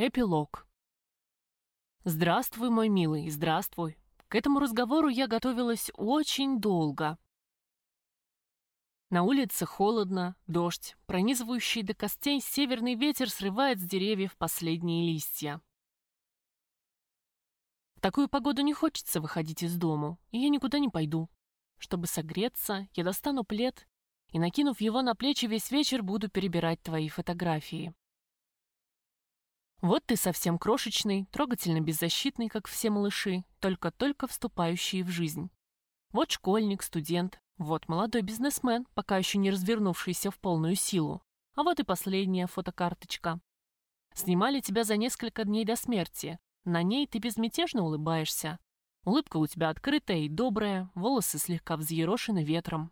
Эпилог. Здравствуй, мой милый, здравствуй. К этому разговору я готовилась очень долго. На улице холодно, дождь, пронизывающий до костей северный ветер срывает с деревьев последние листья. В такую погоду не хочется выходить из дому, и я никуда не пойду. Чтобы согреться, я достану плед и, накинув его на плечи, весь вечер буду перебирать твои фотографии. Вот ты совсем крошечный, трогательно беззащитный, как все малыши, только-только вступающие в жизнь. Вот школьник, студент, вот молодой бизнесмен, пока еще не развернувшийся в полную силу. А вот и последняя фотокарточка. Снимали тебя за несколько дней до смерти. На ней ты безмятежно улыбаешься. Улыбка у тебя открытая и добрая, волосы слегка взъерошены ветром.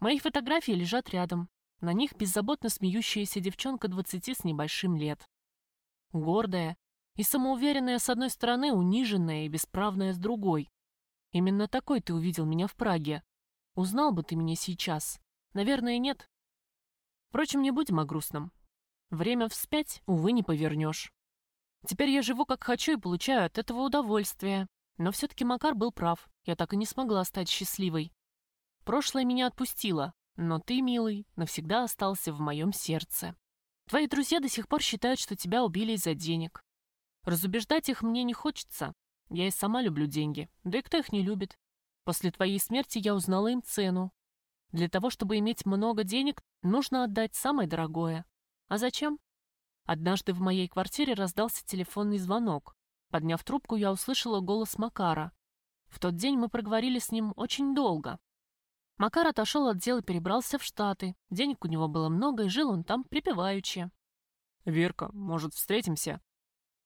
Мои фотографии лежат рядом. На них беззаботно смеющаяся девчонка двадцати с небольшим лет гордая и самоуверенная с одной стороны, униженная и бесправная с другой. Именно такой ты увидел меня в Праге. Узнал бы ты меня сейчас? Наверное, нет. Впрочем, не будем о грустном. Время вспять, увы, не повернешь. Теперь я живу как хочу и получаю от этого удовольствие. Но все-таки Макар был прав. Я так и не смогла стать счастливой. Прошлое меня отпустило, но ты, милый, навсегда остался в моем сердце. Твои друзья до сих пор считают, что тебя убили из-за денег. Разубеждать их мне не хочется. Я и сама люблю деньги. Да и кто их не любит? После твоей смерти я узнала им цену. Для того, чтобы иметь много денег, нужно отдать самое дорогое. А зачем? Однажды в моей квартире раздался телефонный звонок. Подняв трубку, я услышала голос Макара. В тот день мы проговорили с ним очень долго. Макар отошел от дел и перебрался в Штаты. Денег у него было много, и жил он там припеваючи. «Верка, может, встретимся?»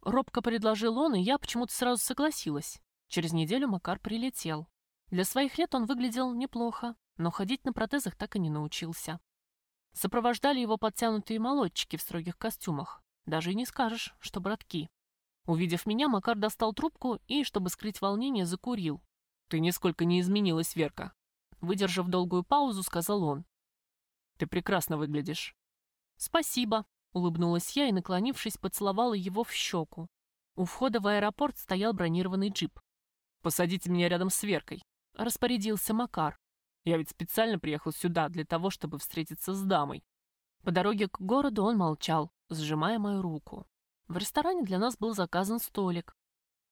Робко предложил он, и я почему-то сразу согласилась. Через неделю Макар прилетел. Для своих лет он выглядел неплохо, но ходить на протезах так и не научился. Сопровождали его подтянутые молодчики в строгих костюмах. Даже и не скажешь, что братки. Увидев меня, Макар достал трубку и, чтобы скрыть волнение, закурил. «Ты нисколько не изменилась, Верка. Выдержав долгую паузу, сказал он. «Ты прекрасно выглядишь». «Спасибо», — улыбнулась я и, наклонившись, поцеловала его в щеку. У входа в аэропорт стоял бронированный джип. «Посадите меня рядом с Веркой», — распорядился Макар. «Я ведь специально приехал сюда для того, чтобы встретиться с дамой». По дороге к городу он молчал, сжимая мою руку. В ресторане для нас был заказан столик.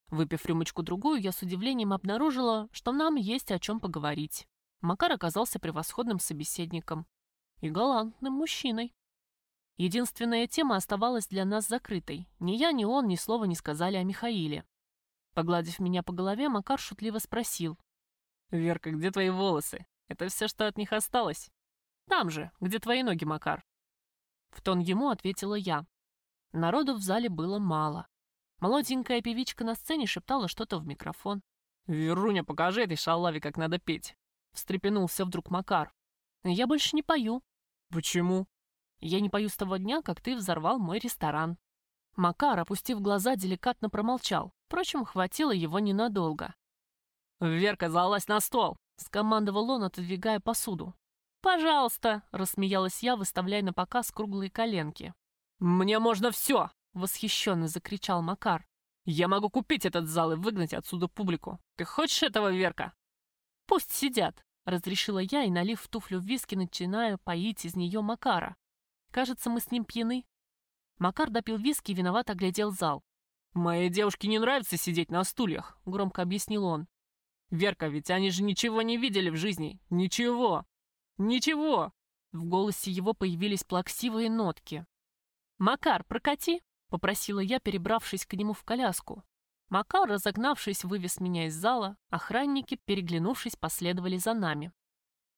Выпив рюмочку-другую, я с удивлением обнаружила, что нам есть о чем поговорить. Макар оказался превосходным собеседником и галантным мужчиной. Единственная тема оставалась для нас закрытой. Ни я, ни он ни слова не сказали о Михаиле. Погладив меня по голове, Макар шутливо спросил. «Верка, где твои волосы? Это все, что от них осталось?» «Там же, где твои ноги, Макар». В тон ему ответила я. Народу в зале было мало. Молоденькая певичка на сцене шептала что-то в микрофон. «Веруня, покажи этой шалаве, как надо петь». — встрепенулся вдруг Макар. «Я больше не пою». «Почему?» «Я не пою с того дня, как ты взорвал мой ресторан». Макар, опустив глаза, деликатно промолчал. Впрочем, хватило его ненадолго. «Верка, залазь на стол!» — скомандовал он, отодвигая посуду. «Пожалуйста!» — рассмеялась я, выставляя на показ круглые коленки. «Мне можно все!» — восхищенно закричал Макар. «Я могу купить этот зал и выгнать отсюда публику. Ты хочешь этого, Верка?» «Пусть сидят», — разрешила я и, налив в туфлю виски, начинаю поить из нее Макара. Кажется, мы с ним пьяны. Макар допил виски и виновато оглядел зал. «Моей девушке не нравится сидеть на стульях», — громко объяснил он. «Верка, ведь они же ничего не видели в жизни. Ничего. Ничего!» В голосе его появились плаксивые нотки. «Макар, прокати!» — попросила я, перебравшись к нему в коляску. Макар, разогнавшись, вывез меня из зала, охранники, переглянувшись, последовали за нами.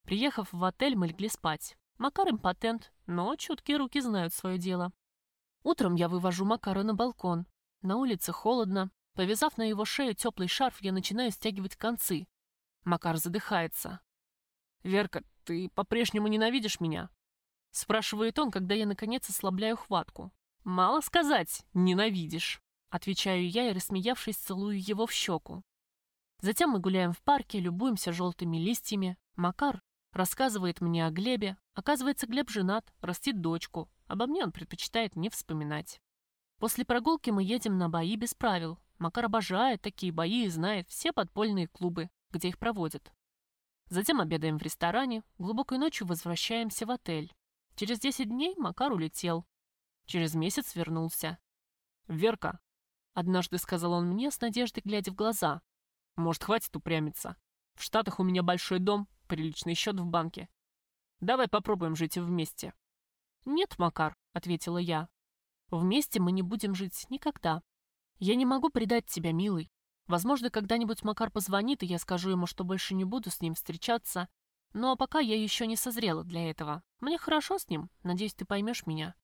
Приехав в отель, мы легли спать. Макар импотент, но чуткие руки знают свое дело. Утром я вывожу Макара на балкон. На улице холодно. Повязав на его шею теплый шарф, я начинаю стягивать концы. Макар задыхается. «Верка, ты по-прежнему ненавидишь меня?» Спрашивает он, когда я, наконец, ослабляю хватку. «Мало сказать, ненавидишь». Отвечаю я и, рассмеявшись, целую его в щеку. Затем мы гуляем в парке, любуемся желтыми листьями. Макар рассказывает мне о Глебе. Оказывается, Глеб женат, растит дочку. Обо мне он предпочитает не вспоминать. После прогулки мы едем на бои без правил. Макар обожает такие бои и знает все подпольные клубы, где их проводят. Затем обедаем в ресторане, глубокой ночью возвращаемся в отель. Через 10 дней Макар улетел. Через месяц вернулся. «Верка», — однажды сказал он мне с надеждой, глядя в глаза, «может, хватит упрямиться? В Штатах у меня большой дом, приличный счет в банке. Давай попробуем жить вместе». «Нет, Макар», — ответила я. «Вместе мы не будем жить никогда. Я не могу предать тебя, милый. Возможно, когда-нибудь Макар позвонит, и я скажу ему, что больше не буду с ним встречаться. Но пока я еще не созрела для этого. Мне хорошо с ним. Надеюсь, ты поймешь меня.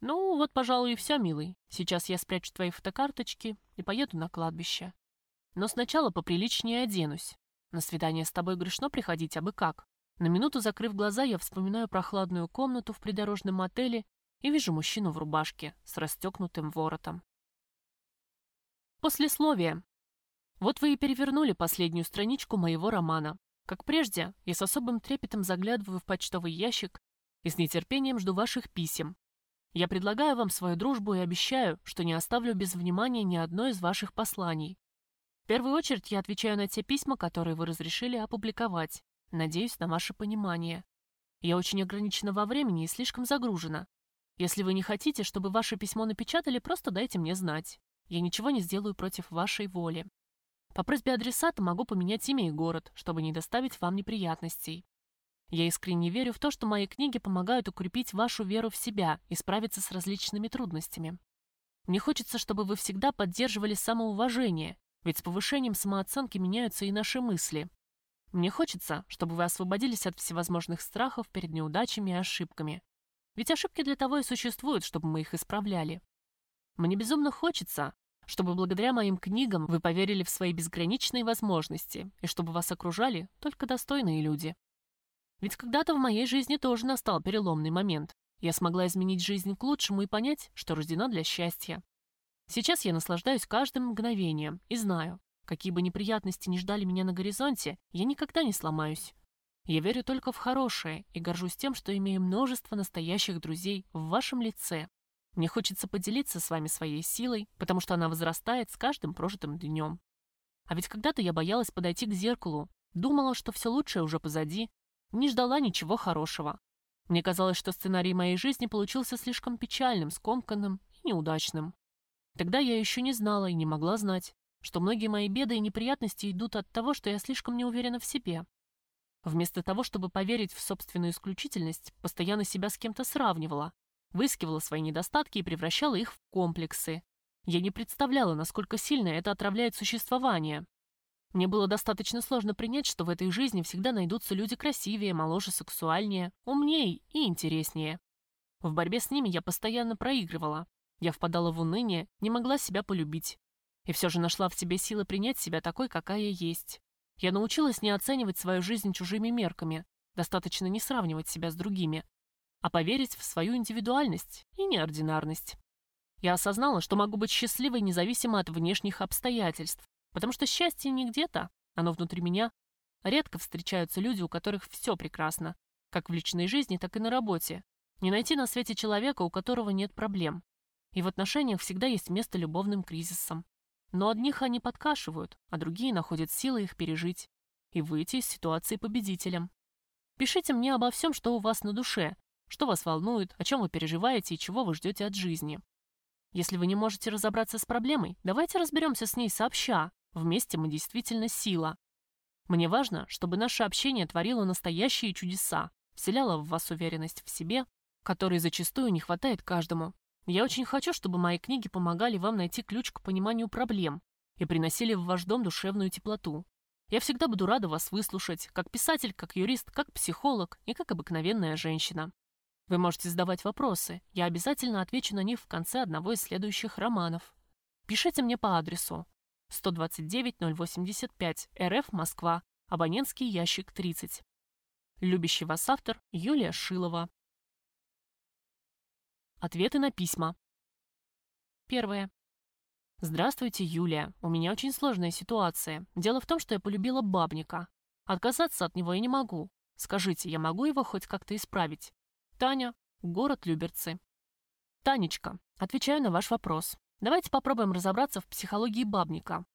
Ну, вот, пожалуй, и все, милый. Сейчас я спрячу твои фотокарточки и поеду на кладбище. Но сначала поприличнее оденусь. На свидание с тобой грешно приходить, а бы как. На минуту закрыв глаза, я вспоминаю прохладную комнату в придорожном отеле и вижу мужчину в рубашке с расстегнутым воротом. Послесловие. Вот вы и перевернули последнюю страничку моего романа. Как прежде, я с особым трепетом заглядываю в почтовый ящик и с нетерпением жду ваших писем. Я предлагаю вам свою дружбу и обещаю, что не оставлю без внимания ни одно из ваших посланий. В первую очередь я отвечаю на те письма, которые вы разрешили опубликовать. Надеюсь на ваше понимание. Я очень ограничена во времени и слишком загружена. Если вы не хотите, чтобы ваше письмо напечатали, просто дайте мне знать. Я ничего не сделаю против вашей воли. По просьбе адресата могу поменять имя и город, чтобы не доставить вам неприятностей. Я искренне верю в то, что мои книги помогают укрепить вашу веру в себя и справиться с различными трудностями. Мне хочется, чтобы вы всегда поддерживали самоуважение, ведь с повышением самооценки меняются и наши мысли. Мне хочется, чтобы вы освободились от всевозможных страхов перед неудачами и ошибками. Ведь ошибки для того и существуют, чтобы мы их исправляли. Мне безумно хочется, чтобы благодаря моим книгам вы поверили в свои безграничные возможности и чтобы вас окружали только достойные люди. Ведь когда-то в моей жизни тоже настал переломный момент. Я смогла изменить жизнь к лучшему и понять, что рождена для счастья. Сейчас я наслаждаюсь каждым мгновением и знаю, какие бы неприятности ни ждали меня на горизонте, я никогда не сломаюсь. Я верю только в хорошее и горжусь тем, что имею множество настоящих друзей в вашем лице, мне хочется поделиться с вами своей силой, потому что она возрастает с каждым прожитым днем. А ведь когда-то я боялась подойти к зеркалу, думала, что все лучшее уже позади, не ждала ничего хорошего. Мне казалось, что сценарий моей жизни получился слишком печальным, скомканным и неудачным. Тогда я еще не знала и не могла знать, что многие мои беды и неприятности идут от того, что я слишком не уверена в себе. Вместо того, чтобы поверить в собственную исключительность, постоянно себя с кем-то сравнивала, выискивала свои недостатки и превращала их в комплексы. Я не представляла, насколько сильно это отравляет существование. Мне было достаточно сложно принять, что в этой жизни всегда найдутся люди красивее, моложе, сексуальнее, умнее и интереснее. В борьбе с ними я постоянно проигрывала. Я впадала в уныние, не могла себя полюбить. И все же нашла в себе силы принять себя такой, какая есть. Я научилась не оценивать свою жизнь чужими мерками, достаточно не сравнивать себя с другими, а поверить в свою индивидуальность и неординарность. Я осознала, что могу быть счастливой независимо от внешних обстоятельств, потому что счастье не где-то, оно внутри меня. Редко встречаются люди, у которых все прекрасно, как в личной жизни, так и на работе. Не найти на свете человека, у которого нет проблем. И в отношениях всегда есть место любовным кризисам. Но одних они подкашивают, а другие находят силы их пережить и выйти из ситуации победителем. Пишите мне обо всем, что у вас на душе, что вас волнует, о чем вы переживаете и чего вы ждете от жизни. Если вы не можете разобраться с проблемой, давайте разберемся с ней сообща. Вместе мы действительно сила. Мне важно, чтобы наше общение творило настоящие чудеса, вселяло в вас уверенность в себе, которой зачастую не хватает каждому. Я очень хочу, чтобы мои книги помогали вам найти ключ к пониманию проблем и приносили в ваш дом душевную теплоту. Я всегда буду рада вас выслушать, как писатель, как юрист, как психолог и как обыкновенная женщина. Вы можете задавать вопросы, я обязательно отвечу на них в конце одного из следующих романов. Пишите мне по адресу 129-085, РФ, Москва, абонентский ящик 30. Любящий вас автор Юлия Шилова. Ответы на письма. Первое. Здравствуйте, Юлия. У меня очень сложная ситуация. Дело в том, что я полюбила бабника. Отказаться от него я не могу. Скажите, я могу его хоть как-то исправить? Таня, город Люберцы. Танечка, отвечаю на ваш вопрос. Давайте попробуем разобраться в психологии бабника.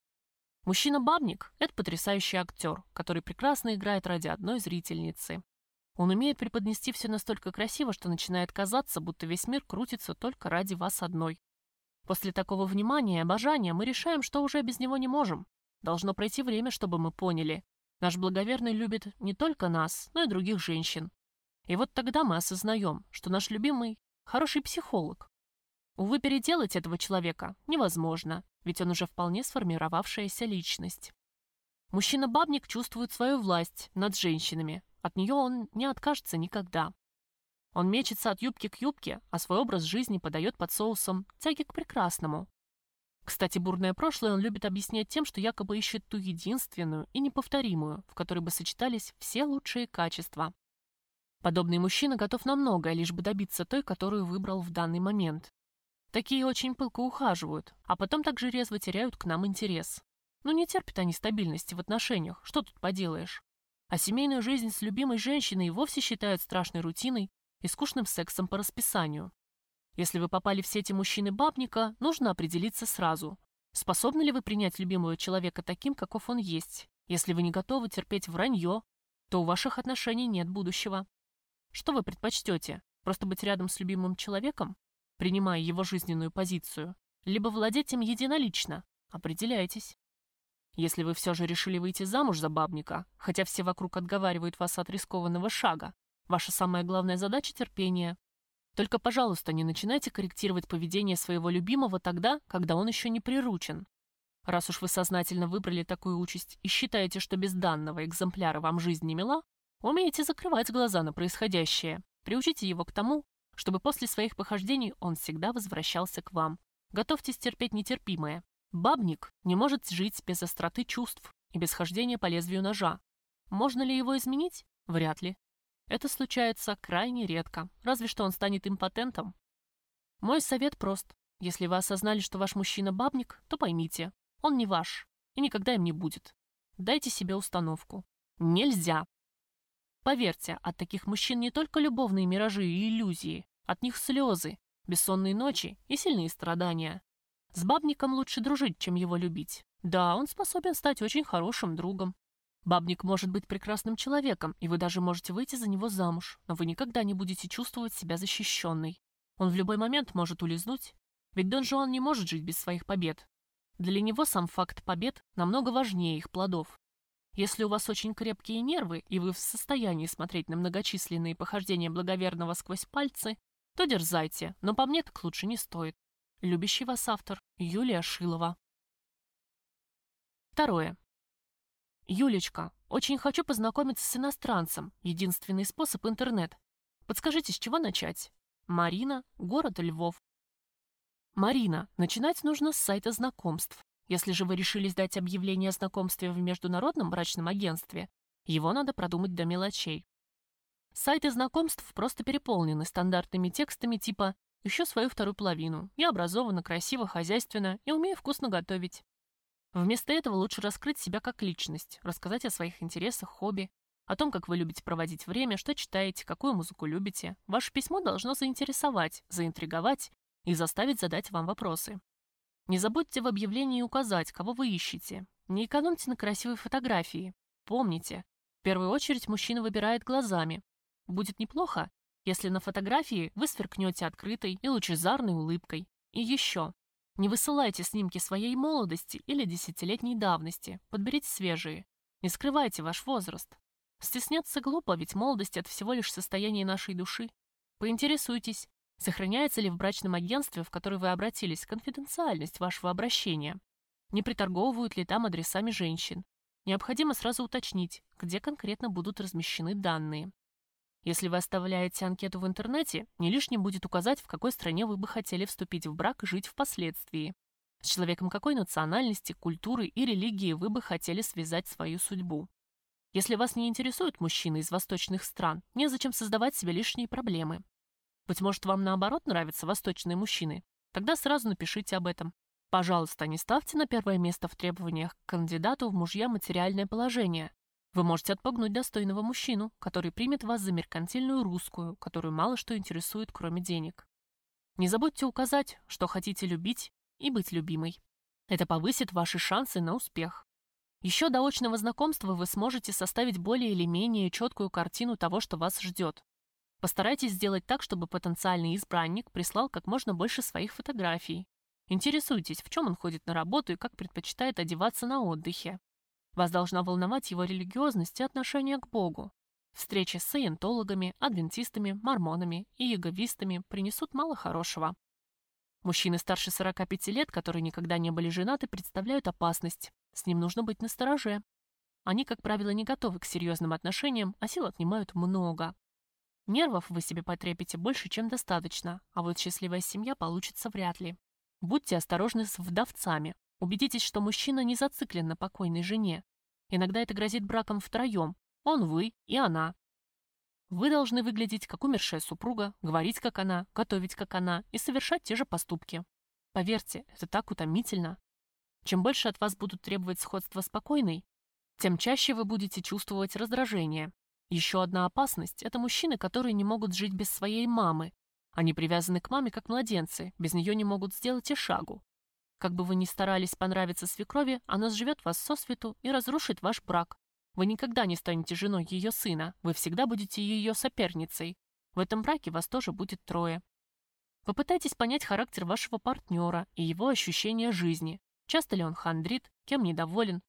Мужчина-бабник – это потрясающий актер, который прекрасно играет ради одной зрительницы. Он умеет преподнести все настолько красиво, что начинает казаться, будто весь мир крутится только ради вас одной. После такого внимания и обожания мы решаем, что уже без него не можем. Должно пройти время, чтобы мы поняли. Наш благоверный любит не только нас, но и других женщин. И вот тогда мы осознаем, что наш любимый – хороший психолог. Увы, переделать этого человека невозможно, ведь он уже вполне сформировавшаяся личность. Мужчина-бабник чувствует свою власть над женщинами, от нее он не откажется никогда. Он мечется от юбки к юбке, а свой образ жизни подает под соусом тяги к прекрасному. Кстати, бурное прошлое он любит объяснять тем, что якобы ищет ту единственную и неповторимую, в которой бы сочетались все лучшие качества. Подобный мужчина готов на многое, лишь бы добиться той, которую выбрал в данный момент. Такие очень пылко ухаживают, а потом также резво теряют к нам интерес. Ну не терпят они стабильности в отношениях, что тут поделаешь. А семейную жизнь с любимой женщиной вовсе считают страшной рутиной и скучным сексом по расписанию. Если вы попали в сети мужчины-бабника, нужно определиться сразу. Способны ли вы принять любимого человека таким, каков он есть? Если вы не готовы терпеть вранье, то у ваших отношений нет будущего. Что вы предпочтете? Просто быть рядом с любимым человеком? Принимая его жизненную позицию, либо владеть им единолично. Определяйтесь. Если вы все же решили выйти замуж за бабника, хотя все вокруг отговаривают вас от рискованного шага, ваша самая главная задача — терпение. Только, пожалуйста, не начинайте корректировать поведение своего любимого тогда, когда он еще не приручен. Раз уж вы сознательно выбрали такую участь и считаете, что без данного экземпляра вам жизнь не мила, умеете закрывать глаза на происходящее. Приучите его к тому, чтобы после своих похождений он всегда возвращался к вам. Готовьтесь терпеть нетерпимое. Бабник не может жить без остроты чувств и без хождения по лезвию ножа. Можно ли его изменить? Вряд ли. Это случается крайне редко, разве что он станет импотентом. Мой совет прост. Если вы осознали, что ваш мужчина бабник, то поймите, он не ваш и никогда им не будет. Дайте себе установку. Нельзя Поверьте, от таких мужчин не только любовные миражи и иллюзии, от них слезы, бессонные ночи и сильные страдания. С бабником лучше дружить, чем его любить. Да, он способен стать очень хорошим другом. Бабник может быть прекрасным человеком, и вы даже можете выйти за него замуж, но вы никогда не будете чувствовать себя защищенной. Он в любой момент может улизнуть, ведь Дон Жуан не может жить без своих побед. Для него сам факт побед намного важнее их плодов. Если у вас очень крепкие нервы, и вы в состоянии смотреть на многочисленные похождения благоверного сквозь пальцы, то дерзайте, но по мне так лучше не стоит. Любящий вас автор Юлия Шилова. Второе. Юлечка, очень хочу познакомиться с иностранцем. Единственный способ — интернет. Подскажите, с чего начать? Марина, город Львов. Марина, начинать нужно с сайта знакомств. Если же вы решили сдать объявление о знакомстве в международном брачном агентстве, его надо продумать до мелочей. Сайты знакомств просто переполнены стандартными текстами типа «Ищу свою вторую половину, я образована, красиво, хозяйственно и умею вкусно готовить». Вместо этого лучше раскрыть себя как личность, рассказать о своих интересах, хобби, о том, как вы любите проводить время, что читаете, какую музыку любите. Ваше письмо должно заинтересовать, заинтриговать и заставить задать вам вопросы. Не забудьте в объявлении указать, кого вы ищете. Не экономьте на красивой фотографии. Помните, в первую очередь мужчина выбирает глазами. Будет неплохо, если на фотографии вы сверкнете открытой и лучезарной улыбкой. И еще. Не высылайте снимки своей молодости или десятилетней давности. Подберите свежие. Не скрывайте ваш возраст. Стесняться глупо, ведь молодость — это всего лишь состояние нашей души. Поинтересуйтесь, Сохраняется ли в брачном агентстве, в которое вы обратились, конфиденциальность вашего обращения? Не приторговывают ли там адресами женщин? Необходимо сразу уточнить, где конкретно будут размещены данные. Если вы оставляете анкету в интернете, не лишним будет указать, в какой стране вы бы хотели вступить в брак и жить впоследствии. С человеком какой национальности, культуры и религии вы бы хотели связать свою судьбу. Если вас не интересуют мужчины из восточных стран, незачем создавать себе лишние проблемы. Быть может, вам наоборот нравятся восточные мужчины? Тогда сразу напишите об этом. Пожалуйста, не ставьте на первое место в требованиях к кандидату в мужья материальное положение. Вы можете отпугнуть достойного мужчину, который примет вас за меркантильную русскую, которую мало что интересует, кроме денег. Не забудьте указать, что хотите любить и быть любимой. Это повысит ваши шансы на успех. Еще до очного знакомства вы сможете составить более или менее четкую картину того, что вас ждет. Постарайтесь сделать так, чтобы потенциальный избранник прислал как можно больше своих фотографий. Интересуйтесь, в чем он ходит на работу и как предпочитает одеваться на отдыхе. Вас должна волновать его религиозность и отношение к Богу. Встречи с саентологами, адвентистами, мормонами и яговистами принесут мало хорошего. Мужчины старше 45 лет, которые никогда не были женаты, представляют опасность. С ним нужно быть настороже. Они, как правило, не готовы к серьезным отношениям, а сил отнимают много. Нервов вы себе потребите больше, чем достаточно, а вот счастливая семья получится вряд ли. Будьте осторожны с вдовцами. Убедитесь, что мужчина не зациклен на покойной жене. Иногда это грозит браком втроем. Он вы и она. Вы должны выглядеть как умершая супруга, говорить как она, готовить как она и совершать те же поступки. Поверьте, это так утомительно. Чем больше от вас будут требовать сходства спокойной, тем чаще вы будете чувствовать раздражение. Еще одна опасность – это мужчины, которые не могут жить без своей мамы. Они привязаны к маме как младенцы, без нее не могут сделать и шагу. Как бы вы ни старались понравиться свекрови, она сживет вас сосвету и разрушит ваш брак, вы никогда не станете женой ее сына, вы всегда будете ее соперницей. В этом браке вас тоже будет трое. Попытайтесь понять характер вашего партнера и его ощущения жизни. Часто ли он хандрит, кем недоволен,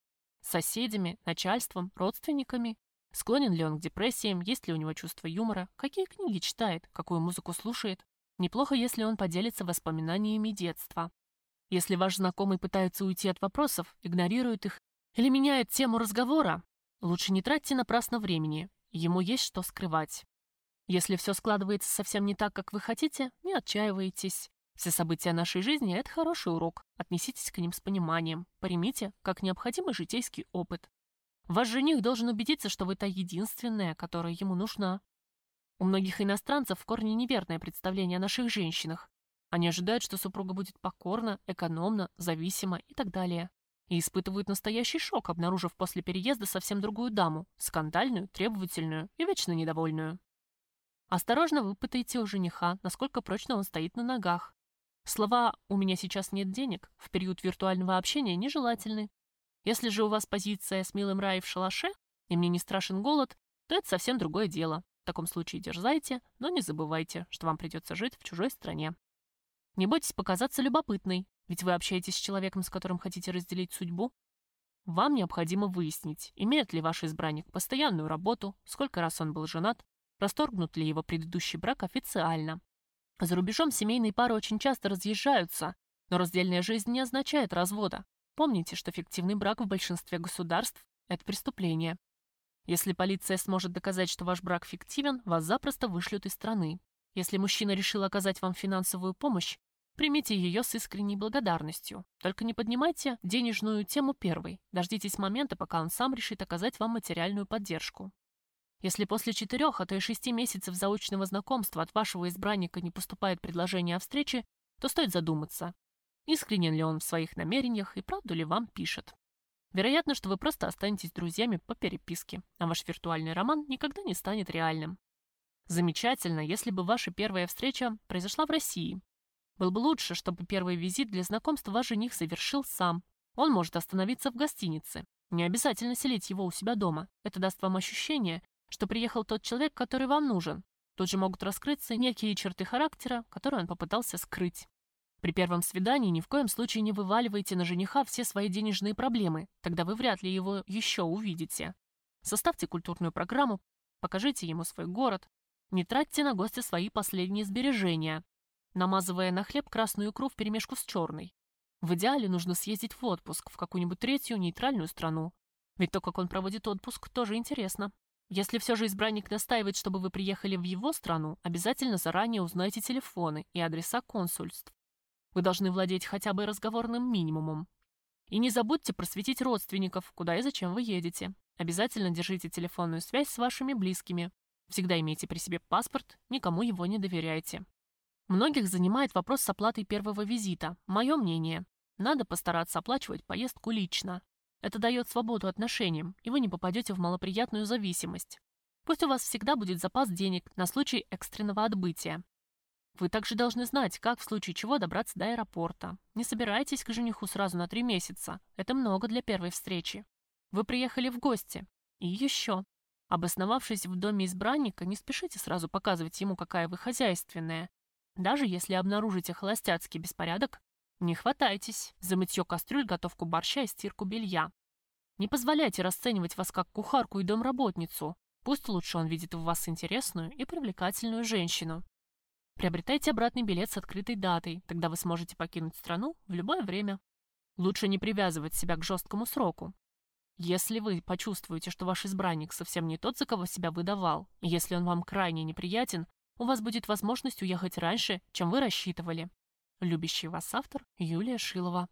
соседями, начальством, родственниками, склонен ли он к депрессиям, есть ли у него чувство юмора, какие книги читает, какую музыку слушает. Неплохо, если он поделится воспоминаниями детства. Если ваш знакомый пытается уйти от вопросов, игнорирует их или меняет тему разговора, Лучше не тратьте напрасно времени, ему есть что скрывать. Если все складывается совсем не так, как вы хотите, не отчаивайтесь. Все события нашей жизни – это хороший урок. Отнеситесь к ним с пониманием. Примите, как необходимый житейский опыт. Ваш жених должен убедиться, что вы та единственная, которая ему нужна. У многих иностранцев в корне неверное представление о наших женщинах. Они ожидают, что супруга будет покорна, экономна, зависима и так далее и испытывают настоящий шок, обнаружив после переезда совсем другую даму, скандальную, требовательную и вечно недовольную. Осторожно выпытайте у жениха, насколько прочно он стоит на ногах. Слова «у меня сейчас нет денег» в период виртуального общения нежелательны. Если же у вас позиция с милым рай в шалаше, и мне не страшен голод, то это совсем другое дело. В таком случае дерзайте, но не забывайте, что вам придется жить в чужой стране. Не бойтесь показаться любопытной, ведь вы общаетесь с человеком, с которым хотите разделить судьбу. Вам необходимо выяснить, имеет ли ваш избранник постоянную работу, сколько раз он был женат, расторгнут ли его предыдущий брак официально. За рубежом семейные пары очень часто разъезжаются, но раздельная жизнь не означает развода. Помните, что фиктивный брак в большинстве государств – это преступление. Если полиция сможет доказать, что ваш брак фиктивен, вас запросто вышлют из страны. Если мужчина решил оказать вам финансовую помощь, Примите ее с искренней благодарностью. Только не поднимайте денежную тему первой. Дождитесь момента, пока он сам решит оказать вам материальную поддержку. Если после четырех, а то и шести месяцев заочного знакомства от вашего избранника не поступает предложение о встрече, то стоит задуматься, искренен ли он в своих намерениях и правду ли вам пишет. Вероятно, что вы просто останетесь друзьями по переписке, а ваш виртуальный роман никогда не станет реальным. Замечательно, если бы ваша первая встреча произошла в России, было бы лучше, чтобы первый визит для знакомства ваш жених совершил сам. Он может остановиться в гостинице. Не обязательно селить его у себя дома. Это даст вам ощущение, что приехал тот человек, который вам нужен. Тут же могут раскрыться некие черты характера, которые он попытался скрыть. При первом свидании ни в коем случае не вываливайте на жениха все свои денежные проблемы, тогда вы вряд ли его еще увидите. Составьте культурную программу, покажите ему свой город, не тратьте на гостя свои последние сбережения, намазывая на хлеб красную икру вперемешку с черной. В идеале нужно съездить в отпуск в какую-нибудь третью нейтральную страну. Ведь то, как он проводит отпуск, тоже интересно. Если все же избранник настаивает, чтобы вы приехали в его страну, обязательно заранее узнайте телефоны и адреса консульств. Вы должны владеть хотя бы разговорным минимумом. И не забудьте просветить родственников, куда и зачем вы едете. Обязательно держите телефонную связь с вашими близкими. Всегда имейте при себе паспорт, никому его не доверяйте. Многих занимает вопрос с оплатой первого визита. Мое мнение. Надо постараться оплачивать поездку лично. Это дает свободу отношениям, и вы не попадете в малоприятную зависимость. Пусть у вас всегда будет запас денег на случай экстренного отбытия. Вы также должны знать, как в случае чего добраться до аэропорта. Не собирайтесь к жениху сразу на три месяца. Это много для первой встречи. Вы приехали в гости. И еще. Обосновавшись в доме избранника, не спешите сразу показывать ему, какая вы хозяйственная. Даже если обнаружите холостяцкий беспорядок, не хватайтесь за мытье кастрюль, готовку борща и стирку белья. Не позволяйте расценивать вас как кухарку и домработницу. Пусть лучше он видит в вас интересную и привлекательную женщину. Приобретайте обратный билет с открытой датой, тогда вы сможете покинуть страну в любое время. Лучше не привязывать себя к жесткому сроку. Если вы почувствуете, что ваш избранник совсем не тот, за кого себя выдавал, и если он вам крайне неприятен, у вас будет возможность уехать раньше, чем вы рассчитывали. Любящий вас автор Юлия Шилова